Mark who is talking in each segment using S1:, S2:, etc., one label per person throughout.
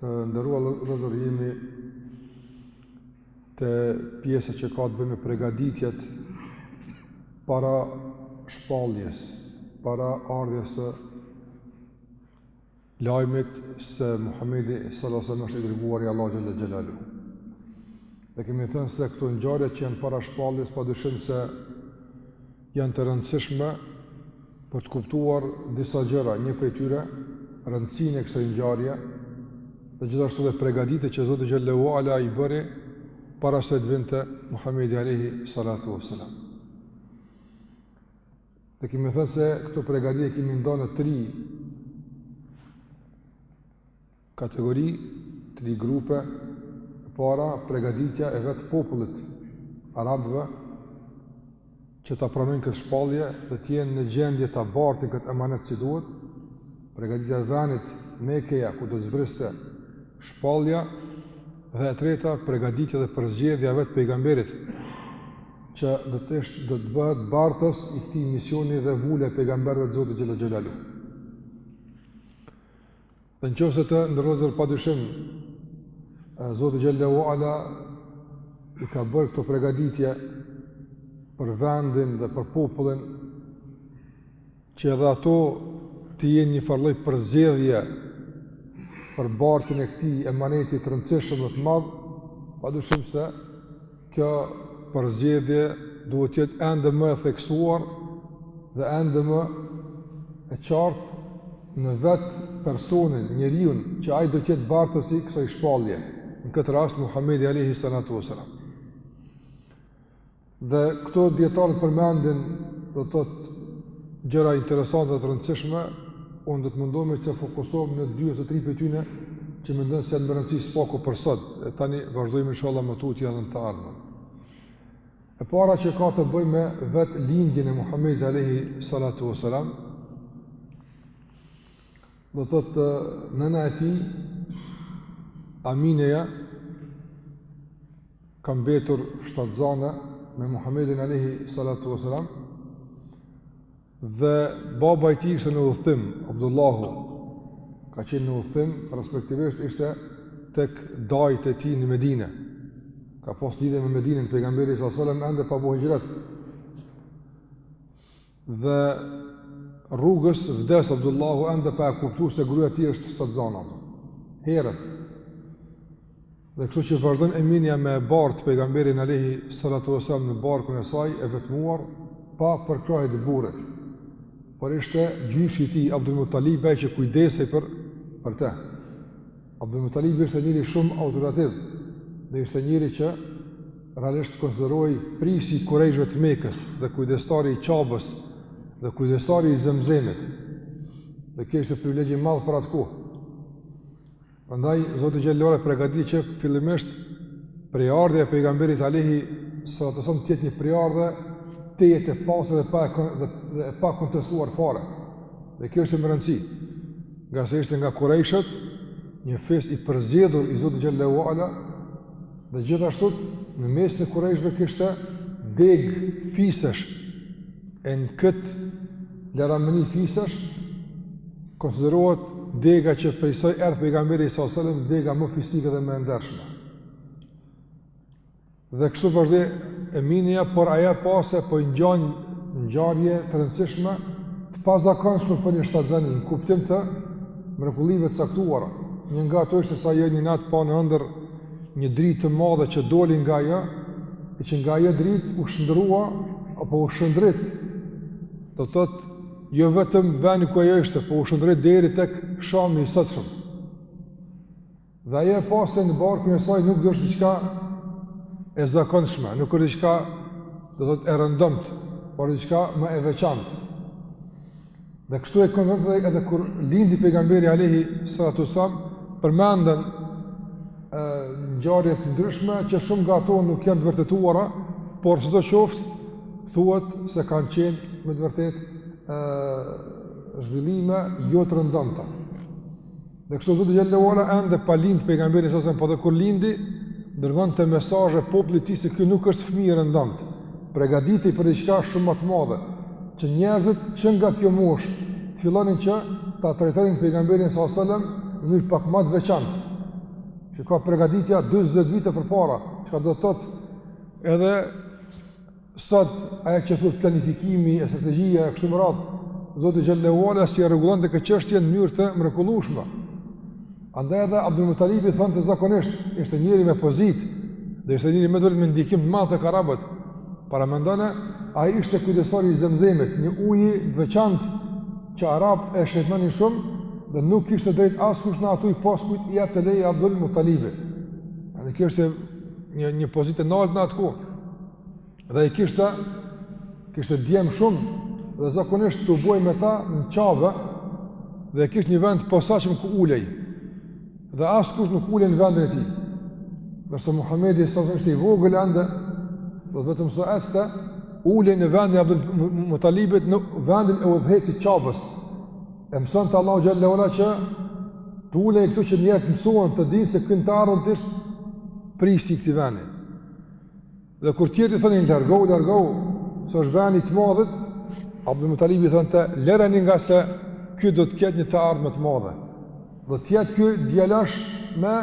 S1: Të nderuar vëllezër jemi te pjesa që ka të bëjë me pregaditjet para shpalljes, para ardhjes së lajmit se Muhammedi s.a.s. është i dërguar i Allahut xhele xhelaluhu. Dhe kemi thënë se këto ngjarjet që janë para shpalljes, pa dyshim se janë të rëndësishme për të kuptuar disa gjëra, një prej tyre rëndësinë e kësaj ngjarje dhe gjithashtu edhe pregaditjet që Zoti xhele ue ala i bëri para se të vinte Muhamedi alayhi salatu wasalam. Dhe kemi thënë se këto pregaditje i kemi nda në tri Kategori, tri grupe, e para, pregaditja e vetë popullit të, arabëve, që ta pranojnë këtë shpallje dhe të jenë në gjendje ta bartin këtë emanet si duhet, pregaditja e venit, Mekeja, ku do të zbriste shpallja, dhe e treta, pregaditja dhe përzgjedhja e vetë pejgamberit, që do të bëhet bartës i këtij misioni dhe vulë e pejgamberëve të Zotit xhele xhelaluhu. Dhe në qoftë se të nderuar vëllezër pa dyshim, Zoti xhele ue ala i ka bërë këto pregaditje për vendin dhe për popullin që edhe ato të jenë një farë lloj përzgjedhje për bartjen e këtij emaneti të rëndësishëm dhe të madh, pa dyshim se Kjo përzgjedhje duhet të jetë ende më e theksuar dhe ende më e qartë në vet personin, njeriun që ai do të jetë bartës i kësaj shpallje, në këtë rast Muhamedi alayhi salatu wasalam. Dhe këtu dijetarët përmendin do të thotë gjëra interesante dhe të rëndësishme Unë do të mundohem të fokusohem në dy ose tri prej tyre që mendoj se janë me rëndësi së paku për sot. E tani vazhdojmë inshallah më tutje edhe në të ardhmen. E para që ka të bëjë me vet lindjen e Muhamedit alayhi salatu wasalam. Do të thotë nëna e tij Amineja ka mbetur shtatzanë me Muhamedin alayhi salatu wasalam. Dhe baba i tij ishte në udhëtim, Abdullahu ka qenë në udhëtim, respektivisht ishte tek dajt e tij në Medinë. Ka pas lidhje me Medinën pejgamberi sallallahu alajhi wasallam ende pa bo hixhret. Dhe rrugës vdes Abdullahu ende pa e kuptuar se gruaja e tij është shtatzanë. Herët Dhe kështu që vazhdon Eminja me e bartë pejgamberin Alejhi Salatu Vesselam në barkun e saj e vetmuar pa përkrahje të burrit. Por ishte gjyshi i tij, Abdul Muttalibi, që kujdesej për, për te. Abdul Muttalibi ishte njeri shumë autoritativ dhe ishte njeri që realisht konsiderohej prijësi i kurejshëve të Mekës dhe kujdestari i Qabës dhe kujdestari i zemzemit dhe kjo ishte privilegj i madh për atë kohë. Prandaj Zoti Xhelle ue ala përgatiti që fillimisht prejardhja e pejgamberit Alejhi salatu selam të jetë një prejardhje tejet e pastër dhe e pa, dhe, dhe e pakontestuar fare. Dhe kjo ishte me rëndësi, ngase ishte nga kurejshët, një fis i përzgjedhur i Zotit Xhelle ue ala, dhe gjithashtu në mesin e kurejshëve kishte degë fisesh, e në këtë laramani fisesh konsiderohet dega që prej saj erdh pejgamberi alejhi selam, dega më fisnike dhe më e ndershme. Dhe kështu vazhdoi Eminja, por ajo e pa se po i ngjajnë ngjarje të rëndësishme, të pazakonshme për një shtatzani, në kuptim të mrekullive të caktuara. Një nga to ishte se ajo një natë pa në ëndërr një dritë të madhe që doli nga ajo, e që nga ajo dritë u shndërrua apo u shndrit. Do të thotë jo vetëm vendi ku ajo ishte, po u shndrit deri tek shami i sotshëm. Dhe ajo e pa se në barkun e saj nuk do ishte diçka e zakonshme, nuk është diçka do të thotë e rëndomtë, por diçka më e veçantë. Dhe kështu e konstatoi edhe kur lindi pejgamberi Alejhi Salatu Selam, përmenden ngjarje të ndryshme që shumë nga to nuk janë të vërtetuara, por sido qoftë, thuhet se kanë qenë me të vërtetë zhvillime jo të rëndomta. Dhe kështu Zoti Xhelle ue ala ende pa lindë pejgamberi alejhi selam, po edhe kur lindi, dërgonte mesazhe popullit tij se ky nuk është fmi i rëndomtë, pregaditi për diçka shumë ma të madhe, që njerëzit që nga kjo moshë, të fillonin që ta trajtonin pejgamberin alejhi selam, në mënyrë pak ma të veçantë, çka pregaditja 20 vite përpara, çka do të thotë edhe Sot, ajo që thotë planifikimi, e strategjia, e kështu me radhë, Zoti Xhelle ue ala si e rregullonte këtë çështje në mënyrë të mrekullueshme. Andaj edhe Abdul Mutalibi thonte zakonisht, ishte njeri me pozitë, dhe ishte njeri me të vërtetë me ndikim të madh tek arabët. Paramendone, ai ishte kujdestari i zemzemit, një uji të veçantë që arabët e shenjtëronin shumë, dhe nuk kishte drejtë askush në atë ujë pos kujt i jepte leje Abdul Mutalibi. Andaj kjo ishte një, një pozitë e naltë në atë kohë. dhe i kishte kishte djem shumë dhe zakonisht tuboje me ta në qabë dhe kishte një vend të posaçëm ku ulej dhe askush nuk ulej në vendin e tij ndërsa Muhammedi s.a.s. ishte i vogël ende dhe vetëm se ecte ulej në vendin e Abdul Mutalibit në vendin e udhëheqësit qabës e mësonte Allahu Xhel-le ue Ala që të ulej këtu që njerëzit mësuan të dinë se ky në të ardhmen ishte prijësi këtij vendin Dhe kur tjetrit i thonin largohu, largohu, se është vendi të madhit, Abdul Muttalibi thonte, lëreni ngase ky do të ketë një të ardhme të madhe. Do të jetë ky djalosh me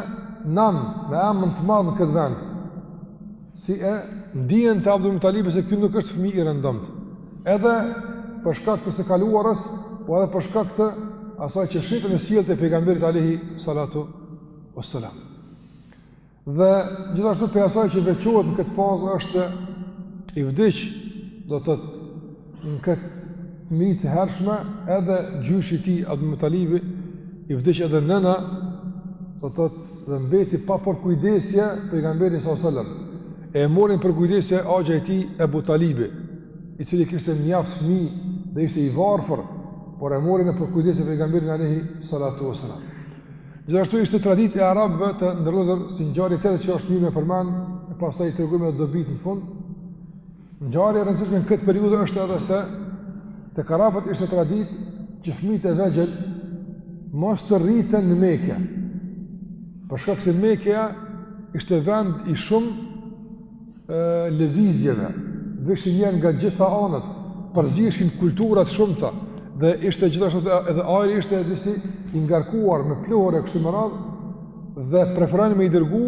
S1: nam, me emër të madh në këtë vend. Si e ndiente Abdul Muttalibi se ky nuk është fëmijë i rëndomtë. Edhe për shkak të së kaluarës, po edhe për shkak të asaj që shihte në sjelljet e pejgamberit Alehi Salatu Osalam. Dhe gjithashtu prej asaj që veçohet në këtë fazë është se i vdiq do të thotë në fëmijëri të hershme edhe gjyshi i tij Abdul Mutalibi i vdiq edhe nëna do të thotë dhe mbeti pa përkujdesje pejgamberi s.a.s. E mori në përkujdesje axha i tij Ebu Talibi i cili kishte mjaft fëmijë dhe ishte i varfër por e mori në përkujdesje pejgamberin alejhi s.a.s. Gjithashtu ishte traditë e arabëve të nderuar si ngjarje tjetër që është mirë me përmend, e pastaj i tregojmë edhe dobit në fund. Ngjarja e rëndësishme në këtë periudhë është edhe se tek arabët ishte traditë që fëmijët e vegjël mos të rriten në Mekë. Për shkak se Mekeja ishte vend i shumë lëvizjeve, vishin njerëz nga gjitha anët, përzishin kulturat e shumta, dhe ishte gjithashtu edhe ajri ishte disi i ngarkuar me pluhur e kështu me radhë, dhe preferonin me i dërgu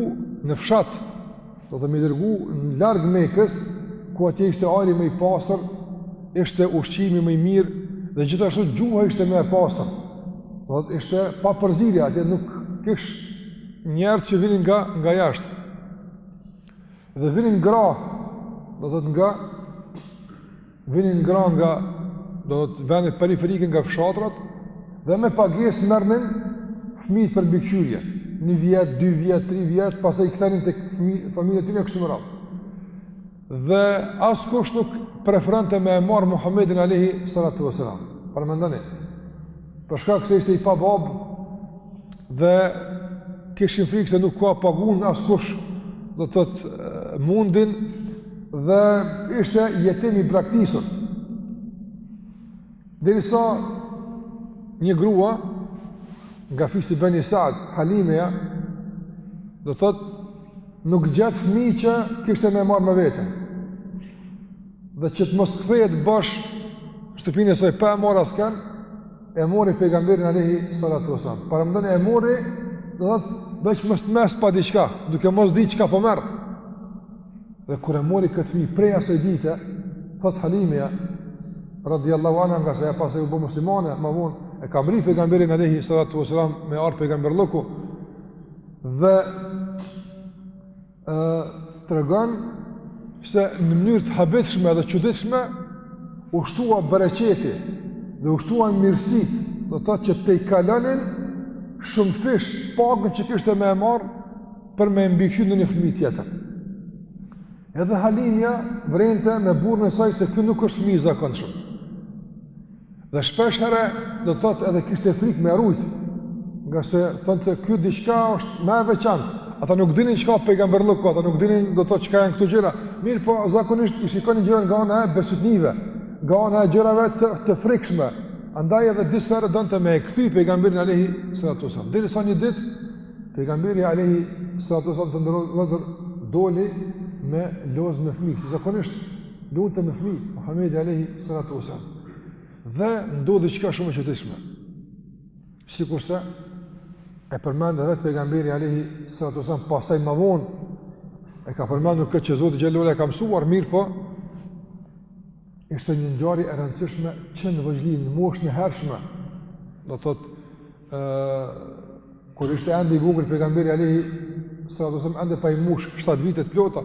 S1: në fshat, do të thotë me i dërgu në larg mekës, ku atje ishte ajri më i pastër, ishte ushqimi më i mirë, dhe gjithashtu gjuha ishte më e pastër, do të thotë ishte pa përzierje, atje nuk kish njerëz që vinin nga, nga jashtë, Dhe vinin gra, do të thotë nga, vinin gra nga, do të thotë vendet periferike nga fshatrat, dhe me pagesë merrnin fmijt për mbikëqyrje, një vjet, dy vjet, tri vjet, pastaj i kthenin te familjet e tyne kështu me radhë. Dhe askush nuk preferonte me e marrë Muhammedin Alehi sallatu vë sallam. Paramendoni, Për shkak se ishte i pa babë dhe kishin frikë se nuk ka pagun askush do thotë mundin dhe ishte jetim i braktisur. Derisa një grua nga fisi Beni Saad, Halimeja, do thotë nuk gjet fmi që kishte me e marrë me vete. dhe që të mos kthehet bosh në shtëpinë e saj pa e marrë asken, e mori pejgamberin Alejhi Salatu Veselam. Paramendoni e mori, do thotë veç mos t'mes pa diçka, duke mos di çka po merr. Dhe kur e mori këtë fmi prej asoj dite, thot Halimja, radiallahu anha ngase ajo pastaj u bo muslimane, ma vonë, e ka mrri pejgamberin Alejhi Salatu Veselam me i ardh pejgamberllëku, dhe ë tregon se në mënyrë të habitshme dhe çuditshme u shtua bereqeti dhe u shtuan mirësit, do të thotë që tejkalonin shumëfish pagën që kishte me e marr për me e mbikëqyr ndonjë fëmijë tjetër. Edhe Halimja vrente me burrën e saj se ky nuk është fëmijë i zakonshëm. Dhe shpesh herë do të thotë edhe kishte frikë me e rujt, ngase thonte ky diçka është ma e veçantë, ata nuk dinin çka pejgamberllëku, ata nuk dinin do të thotë çka janë këto gjëra, mirëpo zakonisht i shikonin gjërat nga ana e bestytnive, nga ana e gjërave të, të frikshme, andaj edhe disa herë donte me e kthy pejgamberin Alejhi Salatu Selam. Derisa një ditë, pejgamberi Alejhi Salatu Selam duke loz doli me lozë me fmi, si zakonisht Lunte me fëmijë, Muhamedi alayhi salatu wasallam. Dhe ndodhi diçka shumë e çuditshme. Sikurse e përmend edhe vet pejgamberi alayhi salatu wasallam pastaj më vonë e ka përmendur këtë që Zoti xheleshanuhu e ka mësuar mirëpo ishte një ngjarje e rëndësishme që në vogjëli në moshën e hershme do të thotë kur ishte ende i vogël pejgamberi alayhi salatu wasallam ende pa i mush 7 vite të plota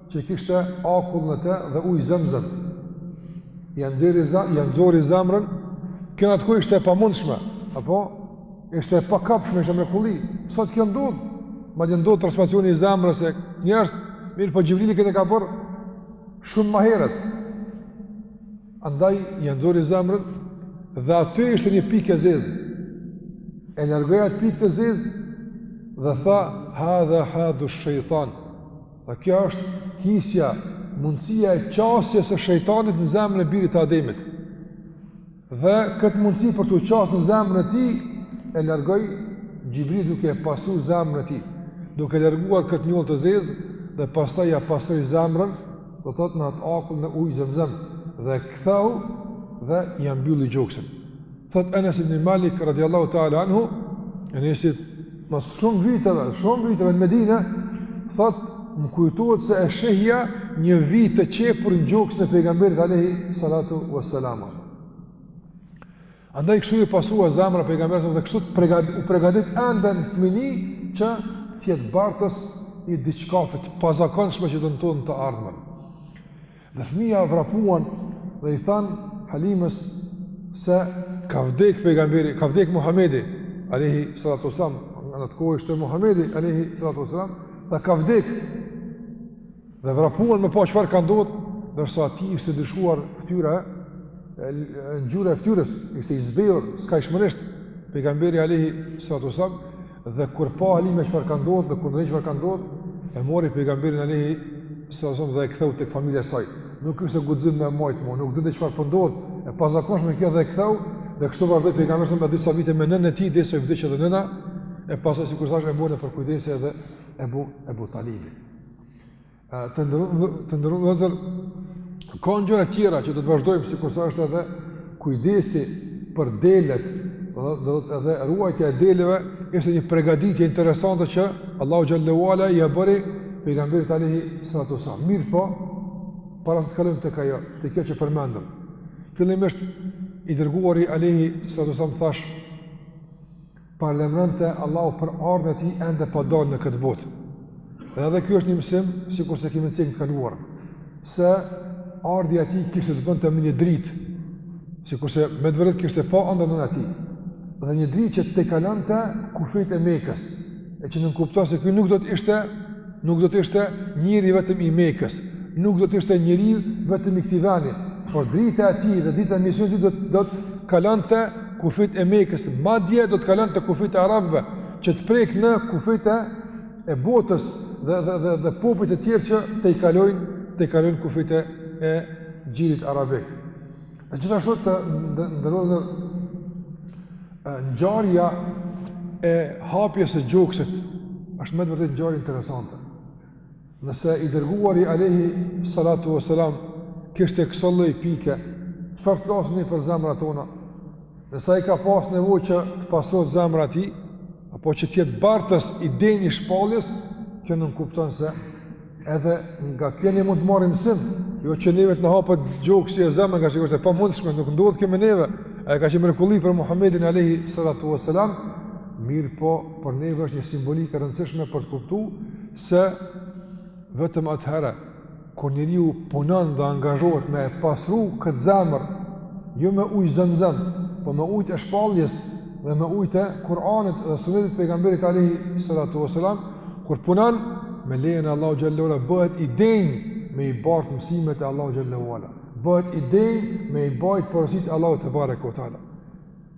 S1: që kishte akull në te dhe ujë zemzem, ja nxori za, ja nxori zemrën, kjo në atë kohë ishte e pamundshme, apo, ishte e pakapshme, ishte mrekulli, sot kjo ndodh, madje ndodh transplantacioni i zemrës te njerëzit, mirëpo Xhibrili këtë e ka bërë shumë ma herët, andaj ja nxori zemrën, dhe aty ishte një pikë e zezë, e largoi atë pikë të zezë, dhe tha, hadha hadhu shejtan, Dhe kjo është hisja, mundësia e qasjes së shejtanit në zemrën e birit të Ademit. Dhe këtë mundësi për t'u qasë në zemrën e tij, e largoi Xhibrili duke e pastru zemrën e tij, duke larguar këtë njollë të zezë, dhe pastaj ia pastroi zemrën, do të thotë në atë akull në ujë zemzem, dhe ktheu dhe ia mbylli gjoksin. Thotë Enes ibn Malik radiallahu ta'ala anhu, Enesi mas shumë viteve, shumë viteve në Medine, thotë, më kujtohet se e shihja një vijë të qepur në gjoksin e pejgamberit alejhi salatu ves selam. Andaj kështu iu pastrua zemra pejgamberit dhe kështu pregadit, u pregadit ende në fmini që të jetë bartës i diçkaje të pazakonshme do të thotë në të ardhmen. Dhe fëmija vrapuan dhe i thanë Halimes se ka vdek pejgamberi, ka vdek Muhamedi, alejhi salatu selam, në atë kohë ishte Muhamedi, alejhi salatu selam, dhe ka vdek, dhe vrapuan me pa çfarë ka ndodh, ndërsa atij i ishte ndryshuar ftyra, ngjyra e ftyrës, ishte i zbejur, skajshmërisht, pejgamberi, alejhi salatu selam, Dhe kur pa Halimja çfarë ka ndodh dhe kur ndëgjoi çfarë ka ndodh, e mori pejgamberin alejhi selam dhe e ktheu tek familja e saj. Nuk kishte guxim me e majt më, nuk dinte çfarë po ndodh, e pazakonshme kjo dhe e ktheu dhe kështu vazhdoi pejgamberi disa vite me nënën e tij derisa i vdiq edhe nëna e pastaj sikur thashë e mori në përkujdesje edhe Ebu Ebu Talibi. Të nderuar vllezër, ka ngjarje tjera që do të vazhdojmë, sikurse është edhe kujdesi për delet, do të thotë edhe ruajtja e deleve, ishte një pregaditje interesante që Allahu xhelle ve ala ia bëri pejgamberit alejhi salatu selam. Mirëpo, para se të kalojmë tek ajo, te kjo që përmendëm. Fillimisht, i dërguari alejhi salatu selam thashë, Paralajmëronte Allahu për ardhjen e tij ende pa dalë në këtë botë. Dhe edhe ky është një mësim, sikurse kemi shpjegu të kaluarën, se ardhja e tij kishte të bënte me një dritë, sikurse me të vërtetë kishte pa edhe nëna e tij. Dhe një dritë që tejkalonte kufijtë e Mekës, e që nënkupton se ky nuk do të ishte, nuk do të ishte njeri vetëm i Mekës, nuk do të ishte njeri vetëm i këtij veni, por drita e tij dhe drita e misionit të tij do të kalonte kufijtë e Mekës, madje do të kalonte kufijtë e arabëve që të prekë në kufijtë e botës dhe dhe dhe, dhe popujt e tjerë që tejkalojnë, tejkalojnë kufijtë e e gjirit arabik. Dhe gjithashtu të nderuar ngjarja e hapjes së gjoksit është me të vërtetë ngjarje interesante. Nëse i dërguari Alejhi Salatu Veselam kishte këso lloj pike, çfarë të flasim ne për zemrat tona? Nëse ai ka pas nevojë që të pastrohet zemra e tij, apo që të jetë bartës i denj i shpalljes, kjo nënkupton se edhe nga kjo ne mund të marrim mësim, jo që neve të na hapet gjoksi e zemra, ngaqë kjo është e pamundshme, nuk ndodh kjo me neve, ajo ka qenë mrekulli për Muhammedin Alejhi Salatu Veselam, mirëpo për neve është një simbolikë e rëndësishme për të kuptu, se vetëm atëherë kur njeriu punon dhe angazhohet me e pasru këtë zemër, jo me ujë zemzem, po me ujë të shpalljes dhe me ujë të Kur'anit dhe sunetit të pejgamberit alayhi salatu wasalam, kur punon me lejen e Allahu xhalla uala bëhet i denj me i bart mësimet e Allahu xhalla uala, bëhet i denj me i bajt porositë e Allahu tebareke ue teala.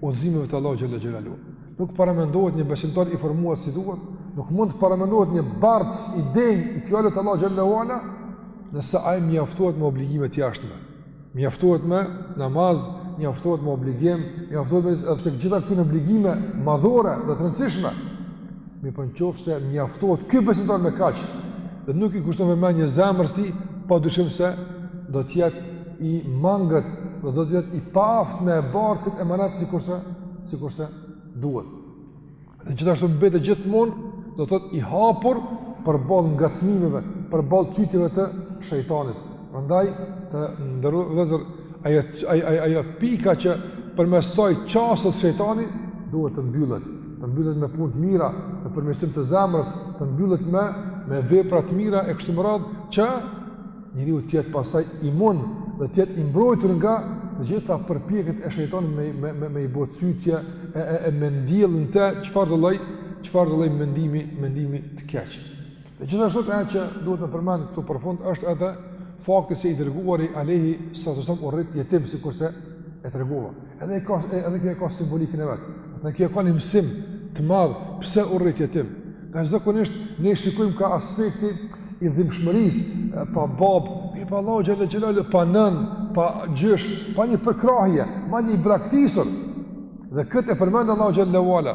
S1: udhëzimeve të Allahu xhalla xhelalu. Nuk paramendohet një besimtar i formuar si duhet, nuk mund të paramendohet një bartës i denj i fjalëve të Allahu xhalla uala, nëse ai mjaftohet me obligime të jashtme. Mjaftohet me namaz, mjaftohet me obligim, mjaftohet me edhe pse të gjitha këto janë obligime madhore dhe të rëndësishme. Mirëpo në qoftë se mjaftohet ky besimtar me kaq, dhe nuk i kushton vëmendje zemrës së tij, pa dyshim se do të jetë i mangët dhe do të jetë i paaftë me e bartë këtë emanet sikurse, sikurse duhet. Dhe gjithashtu mbetet gjithmonë do të thotë i hapur përballë ngacmimeve, përballë cytjeve të shejtanit. Prandaj të nderuar vëllezër, ajo, ajo, ajo pika që përmes saj qaset shejtani, duhet të mbyllet, të mbyllet me punë të mira, me përmirësim të zemrës, të mbyllet me, me vepra të mira e kështu me radhë që njeriu të jetë pastaj imun dhe të jetë i mbrojtur nga të gjitha përpjekjet e shejtanit me me me, me i bo cytje e e, e me mbjellë në të çfarëdo lloj çfarëdo lloj mendimi mendimi të keq. Dhe gjithashtu ajo që duhet të përmend këtu për fund është edhe fakti se i dërguari Alejhi Salatu Veselam u rrit jetim sikurse e tregova. Edhe i ka edhe kjo e ka simbolikën e vet. Dhe kjo ka një mësim të madh pse u rrit jetim. Nga zakonisht ne e shikojmë ka aspekti i dhimbshmërisë pa babë, e pa Allahu xhelal, pa nënë, pa gjysh, pa një përkrahje, madje i braktisur. Dhe këtë e përmend Allahu xhalla uala.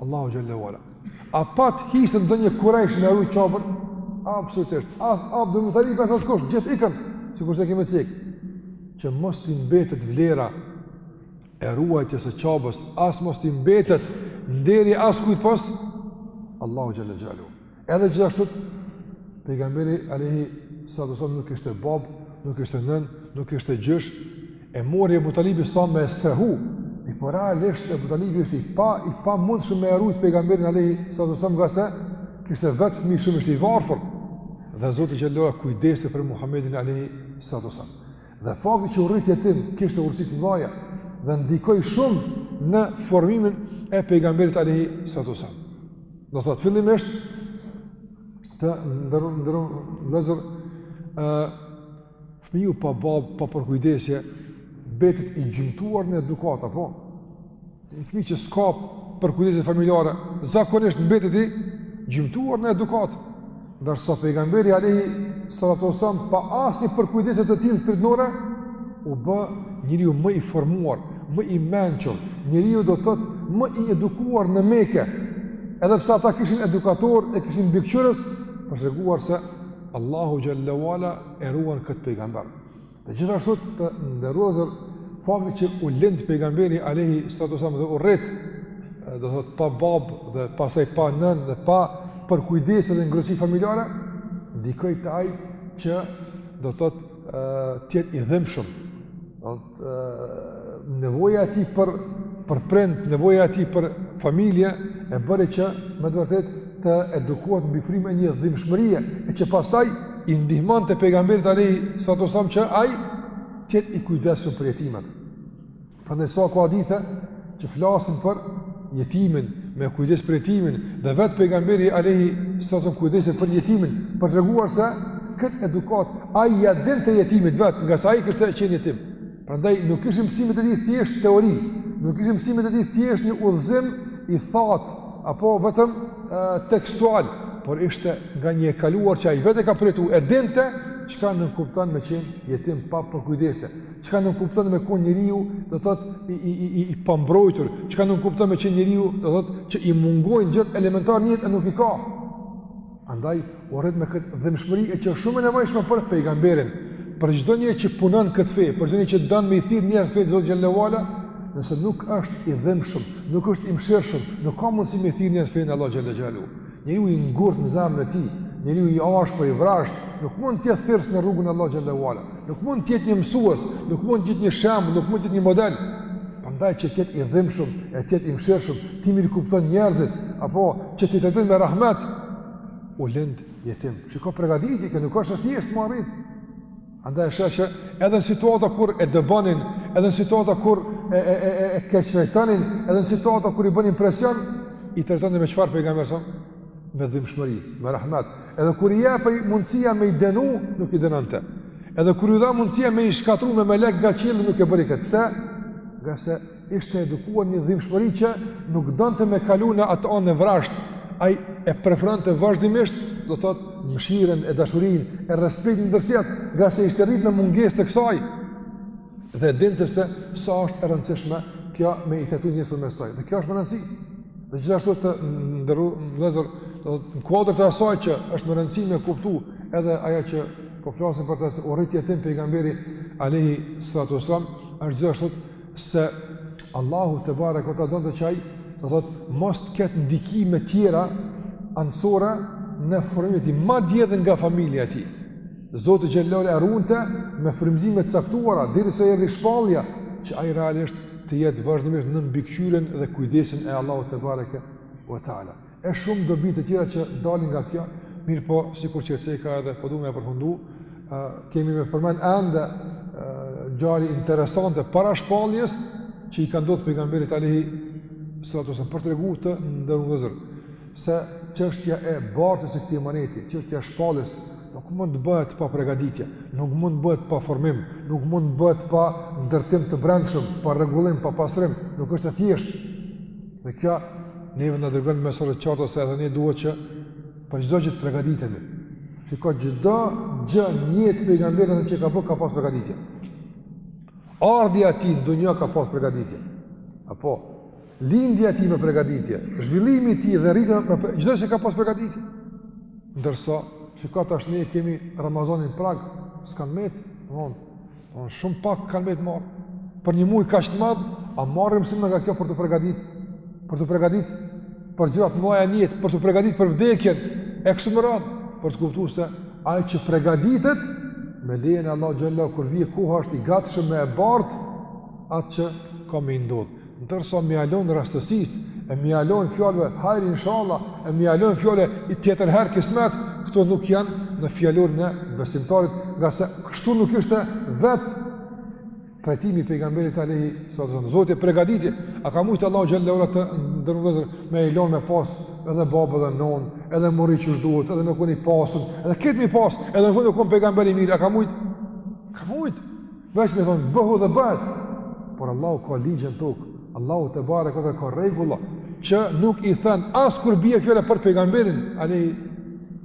S1: Allahu xhalla wala. A pat hise ndonjë kurejsh me rujt Qaben? Absolutisht. As Abdul Muttalib as askush gjithë ikën, sikurse kemi cek. Që mos t'i mbetet vlera e ruajtjes së Qabes, as mos t'i mbetet nderi askujt pos Allahu xhalla xhelalu. Edhe gjithashtu pejgamberi alayhi salatu wasallam nuk ishte bab, nuk ishte nën, nuk ishte gjysh e mori Abu Talibi sa me strehu. Mi po realisht Abu Talibi ishte i pa i pa mundshëm me rujt pejgamberin alayhi salatu wasallam nga se kishte vetë fëmijë shumë ishte i varfër. Dhe Zoti xhallahu kujdesi për Muhamedin alayhi salatu wasallam. Dhe fakti që u rrit jetim kishte urësi të mëdha dhe ndikoi shumë në formimin e pejgamberit alayhi salatu wasallam. Do thotë fillimisht të nderu nderu vllezër ë fëmiju pa bab pa përkujdesje mbetet i gjymtuar në edukatë apo. Një fëmijë që s'ka përkujdesje familjare, zakonisht mbetet i gjymtuar në edukatë. Ndërsa pejgamberi alayhi salatu wasallam pa asnjë përkujdesje të tillë prindnore u bë njeriu më i formuar, më i mençur, njeriu do të thotë më i edukuar në Mekë. Edhe pse ata kishin edukator e kishin mbikëqyrës, për treguar se Allahu xhelle ue ala e ruan kët pejgamber. Dhe gjithashtu të nderu vllezër fakti që u lind pejgamberi alayhi salatu wasallam dhe u rrit, do thotë, pa babë dhe pastaj pa nënë dhe pa përkujdesje dhe ngrohtësi familjare, ndikoi te ai që do thotë të jetë i dhimshëm. Nevoja e tij për, për prind, nevoja e tij për familje, e bëri që me të vërtet të edukohet mbi frymën e një dhimbshmërie e që pastaj i ndihmonte pejgamberit alayhi salatu wasallam që ai të jetë i kujdesshëm për jetimet. Prandaj sa ka hadithe që flasin për jetimin, me kujdes për jetimin dhe vetë pejgamberi alayhi sallam kujdeset për jetimin, për treguar se kët edukat ai ia dinte jetimit vet, ngase ai kishte qenë jetim. Prandaj nuk ishin mësimet e tij thjesht teori, nuk ishin mësimet e tij thjesht një udhëzim i thatë apo vetëm e, tekstual, por ishte nga një e kaluar që ai vetë ka përjetu e dinte çka nënkupton me qen jetim pa përkujdesje, çka nënkupton me kon njeriu, do të thotë i i i i, i pambrojtur, çka nënkupton me qen njeriu, do të thotë që i mungojnë gjërat elementare në jetë e nuk i ka. Andaj, u rrit me këtë dhimshmëri e që është shumë e nevojshme për pejgamberin, për çdo një që punon n'këtë fe, për çdo një që don me i thirr njerëz n'fe t'Zotit xhelle ue ala, nëse nuk është i dhimshëm, nuk është i mëshirshëm, nuk ka mundësi me i thirr njerëz n'fenë e Allahut xhelle xhelaluhu. Njeriu i ngurt në zemrën e tij, njeriu i ashpër i vrasht, nuk mund të jetë thirrës në rrugën e Allahut xhelle ue ala. Nuk mund të jetë një mësues, nuk mund të jetë një shembull, nuk mund të jetë një model. Prandaj që të jetë i dhimbshëm, e të jetë i mëshirshëm, t'i mirëkupton njerëzit, apo që t'i trajton me rahmet. U lind jetim, shiko përgatitje që nuk është e thjeshtë me u arrit. Andaj sheh që edhe në situata kur e dëbonin, edhe në situata kur e e e e, e keqtrajtonin, edhe në situata kur i bënin presion, i trajtonte me çfarë pejgamberi sa? me dhimbshmëri, me rahmet. Edhe kur i jepej mundësia me i denu, nuk i denonte. Edhe kur iu dha mundësia me i shkatru me melek nga qilli, nuk e bëri këtë. Pse? Ngase ishte edukuar një dhimbshmëri që nuk donte me kalu në atë anën e vrazhdë. Ai e preferonte vazhdimisht, do thotë, mëshirën e dashurinë, e respektin e ndërsjelltë, ngase ishte rrit në mungesë të kësaj. dhe dinte se sa është e rëndësishme kjo me i trajtu njerëzit përmes saj. Dhe kjo është me rëndësi. Dhe gjithashtu të nderuar vëllezër, në kuadër të asaj që është me rëndësi me kuptu edhe ajo që po flasim përse u rrit jetim Pejgamberi alejhi salatu ue selam, është gjithashtu se Allahu tebareke ue teala donte që ai, do thotë, mos të ketë ndikime tjera anësore në formimin e tij madje edhe nga familja e tij. Zoti xhelle ue ala e runte me frymëzime të caktuara, derisa erdh shpallja, që ai realisht të jetë vazhdimisht në mbikëqyrjen dhe kujdesin e Allahut tebareke ue teala. E shumë dobi të tjera që dalin nga kjo, mirëpo, sikur që e ceka edhe, po du me e përfundu, uh, kemi me përmen ende uh, ngjarje interesante para shpalljes që i ka ndodhë pejgamberit alejhi salatu ue selam, për të tregu, të nderuar vëllezër. se çështja e bartjes së këtij emaneti, çështja e shpalljes nuk mund të bëhet pa pregaditje, nuk mund të bëhet pa formim, nuk mund të bëhet pa ndërtim të brendshëm, pa rregullim, pa pastrim, nuk është e thjeshtë. Dhe kjo neve na dërgon mesazh të qartë se edhe ne duhet që për çdo gjë të pregaditemi. Shiko çdo gjë në jetë Pejgamberi që ka bë ka pas pregaditje. Ardhja e tij në dunja ka pas pregaditje. Apo Lindja e tij me pregaditje, zhvillimi i tij dhe rritja me, çdo gjë ka pas pregaditje. Ndërsa, shiko tash ne kemi Ramazanin në prag, s'kanë met, shumë pak kanë met ma për një muaj kaq të madh, a marrim mësim nga kjo për t'u pregadit, për t'u pregadit për gjërat e mdhaja në jetë, për t'u pregadit për vdekjen e kështu me radhë, për të kuptu se ai që pregaditet me lejen e Allahut xhelle ue ala kur vjen koha është i gatshëm me e bart atë që ka me i ndodh. ndërsa me ia lon rastësisë, e me ia lon fjalëve, hajri inshallah, e me ia lon fjalëve tjetër herë kismet, këto nuk janë në fjalorin e besimtarit, ngase kështu nuk ishte vet trajtimi i pejgamberit alayhi sallam. Zoti e pregaditi, a ka mujt Allahu xhelle ue ala, të nderuar vëllezër, me i lon me pas edhe babë edhe nonë, edhe me u rrit qysh duhet, edhe me kon i pasun, edhe krejt me i pas, edhe në fund me kon pejgamber i mirë, a ka mujt? Ka mujt. Veç me thonë, bëhu dhe bëhet, por Allahu ka ligje në tokë, Allahu tebareke ue teala ka rregulla, që nuk i then as kur bie fjala për pejgamberin, alejhi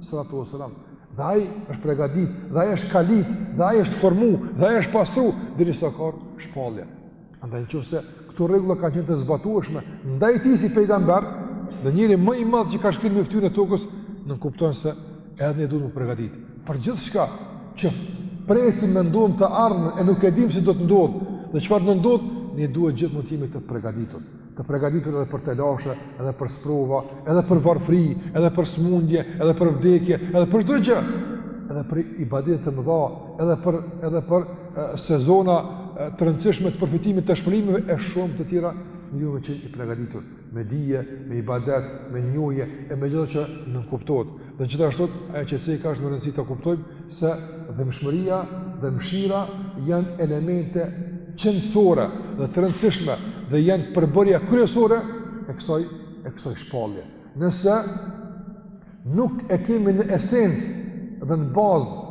S1: salatu ue selam, dhe ai është pregadit, dhe ai është kalit, dhe ai është formu, dhe ai është pastru, derisa ka ardh shpallja. Andaj në qoftë se këto rregulla kanë qenë të zbatuashme, ndaj tij si pejgamber, dhe njeri më i madhë që ka shkelë mbi fytyrën e tokës, nënkupton se edhe ne duhet me u pregadit për gjithçka që presim me ndodh në të ardhmen e nuk e dimë si do të ndodhë, dhe çfarë do të ndodhë, ne duhet gjithmonë të jemi të pregaditur. të pregaditur edhe për telashe, edhe për sprova, edhe për varfri, edhe për smundje, edhe për vdekje, edhe për çdo gjë, edhe për ibadete të mëdha, edhe për edhe për sezona të rëndësishme të përfitimit të shpërblimeve e shumë të tjera, ne duhet të jemi të pregaditur me dije, me ibadet, me njohje e me gjithë atë që nënkuptohet. Dhe gjithashtu ajo që seç ka shumë rëndësi ta kuptojmë se dhembshmëria dhe mëshira janë elemente qenësore dhe të rëndësishme dhe janë përbërja kryesore e kësaj e kësaj shpallje. Nëse nuk e kemi në esencë dhe në bazë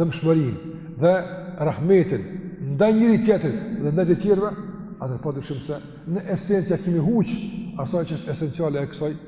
S1: dhembshmërinë dhe rahmetin ndaj njëri-tjetrit dhe ndaj të tjerëve, atëherë pa dyshim se në esencë kemi huq asaj që është esenciale e kësaj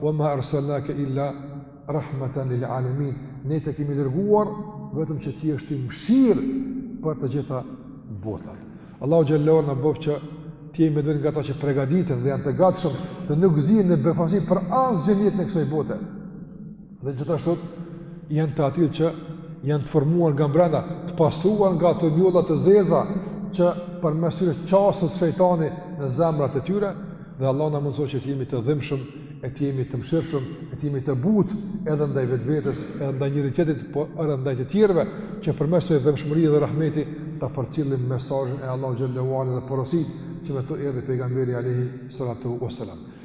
S1: wa ma arsalnaka illa rahmatan lil alamin. Ne ta kemi dërguar vetëm që të jesh ti mëshirë për të gjitha botat. Allahu xhallahu na bëftë që të jemi me të vërtet nga ata që pregaditen dhe janë të gatshëm dhe nuk zihen në befasi për asgjë të kësaj bote. Dhe gjithashtu janë të atillë që janë të formuar nga brenda, të pastruar nga ato njolla të zeza, që përmes tyre qaset shejtani në zemrat e tyre, dhe Allahu na mundësoftë që të jemi të dhimshëm, e të jemi të mshirëshëm, e të jemi të butë, edhe ndaj vetvetes, edhe ndaj njëri-tjetrit, po edhe ndaj të tjerëve, që përmes kësaj dhembshmërie dhe rahmeti, ta përcjellim mesazhin e Allahut xhel-le ue ala dhe porosinë, që me të erdhi pejgamberi alejhi salatu ve selam.